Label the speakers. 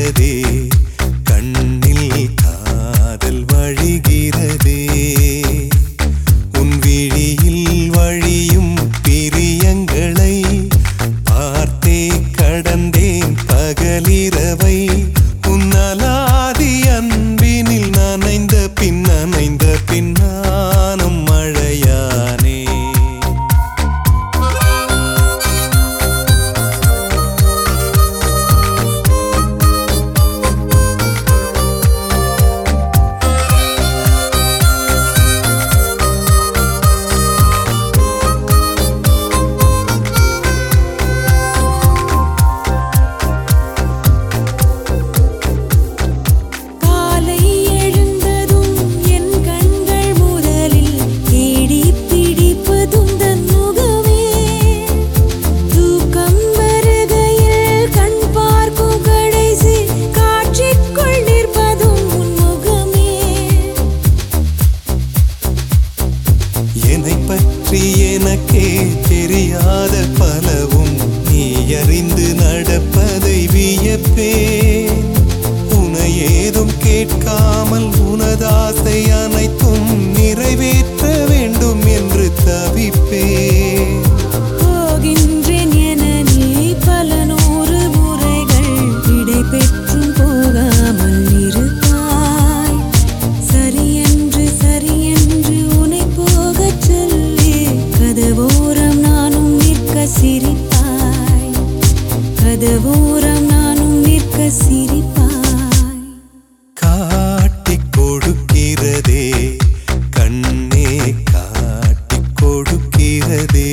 Speaker 1: ready. உனக்கே தெரியாத பலவும் நீ அறிந்து நடப்பதை வியப்பே. உன ஏதும் கேட்காமல் உனதாசை
Speaker 2: அனைத்து ஓரம் நானும் நிற்க சிரிப்பாய்.
Speaker 1: காட்டி கொடுக்கிறதே கண்ணே காட்டி கொடுக்கிறதே.